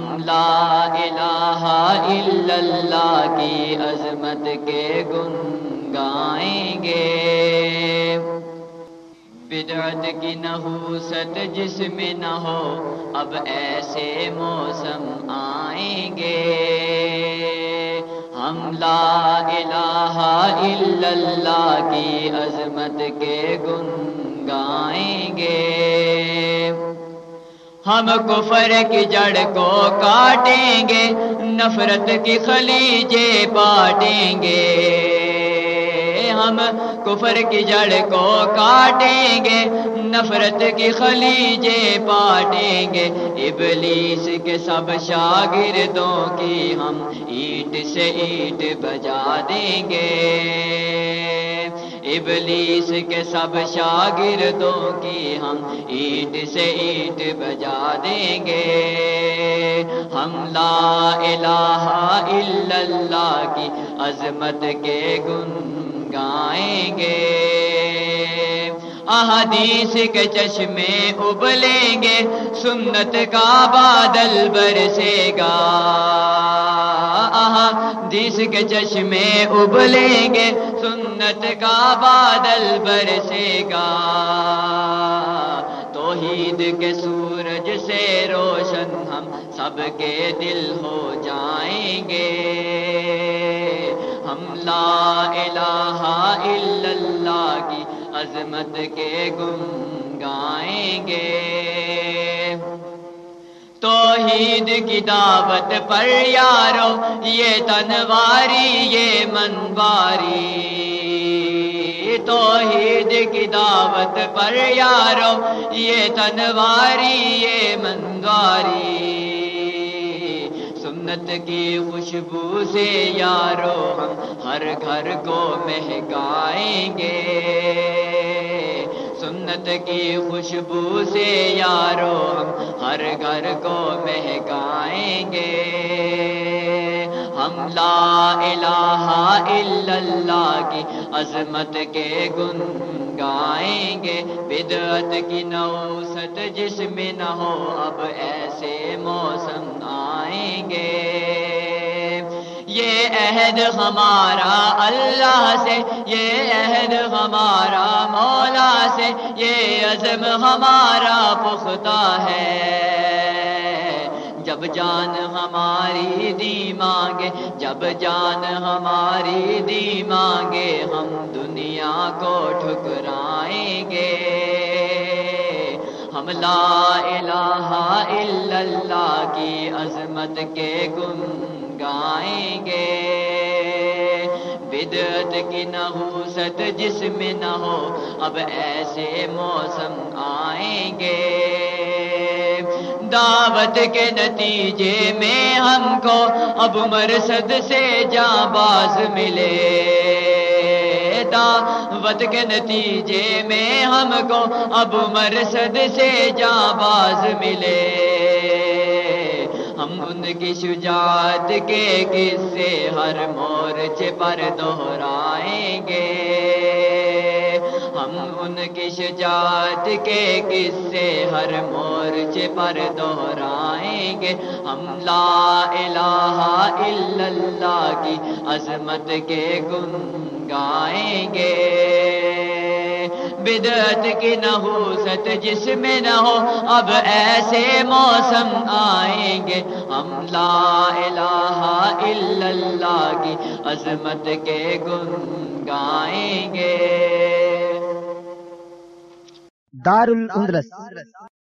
ہم لا الہ الا اللہ کی عظمت کے گن گائیں گے۔ بدعت کی نحوست جس میں نہ ہو، اب ایسے موسم آئیں گے۔ ہم لا الہ الا اللہ کی عظمت کے گن گائیں گے۔ ہم کفر کی جڑ کو کاٹیں گے، نفرت کی خلیجے پاٹیں گے۔ ہم کفر کی جڑ کو کاٹیں گے، نفرت کی خلیجے پاٹیں گے۔ ابلیس کے سب شاگردوں کی ہم اینٹ سے اینٹ بجا دیں گے۔ ابلیس کے سب شاگردوں کی ہم اینٹ سے اینٹ بجا دیں گے۔ ہم لا الہ الا اللہ کی عظمت کے گن گائیں گے۔ احادیث کے چشمے ابلیں گے، سنت کا بادل برسے گا۔ احادیث کے چشمے ابلیں گے، سنت کا بادل برسے گا۔ توحید کے سورج سے روشن ہم سب کے دل ہو جائیں گے۔ ہم لا الہ الا اللہ کی عظمت کے گن گائیں گے۔ توحید کی دعوت پر یارو، یہ تنواری، یہ منواری توحید کی دعوت پر یارو، یہ تنواری، یہ منواری سنت کی خوشبو سے یارو، ہم ہر گھر کو مہکائیں گے۔ سنت کی خوشبو سے یارو ہم ہر گھر کو مہکائیں گے۔ ہم لا الہ الا اللہ کی عظمت کے گن گائیں گے۔ بدعت کی نوست جس میں نہ ہو، اب ایسے موسم آئیں گے۔ یہ عہد ہمارا اللہ سے، یہ عہد ہمارا مولا سے، یہ عزم ہمارا پختہ ہے۔ جب جان ہماری دی مانگے، جب جان ہماری دی مانگے، ہم دنیا کو ٹھکرائیں ہم لا الہ الا اللہ کی عظمت کے گن گائیں گے بدعت کی نحوست جس میں نہ ہو، اب ایسے موسم آئیں گے دعوت کے نتیجے میں ہم کو اب مرسد سے جاں باز ملے۔ دعوت کے نتیجے میں ہم کو اب مرسد سے جاں باز ملے۔ ہم ان کی شجاعت کے قصے ہر مورچے پر دہرائیں گے۔ ان کی شجاعت کے قصے ہر مورچے پر دہرائیں گے۔ ہم لا الہ الا اللہ کی عظمت کے گن گائیں گے۔ بدعت کی نحوست جس میں نہ ہو، اب ایسے موسم آئیں گے۔ ہم لا الہ الا اللہ کی عظمت کے گن گائیں گے۔ دار الاندلس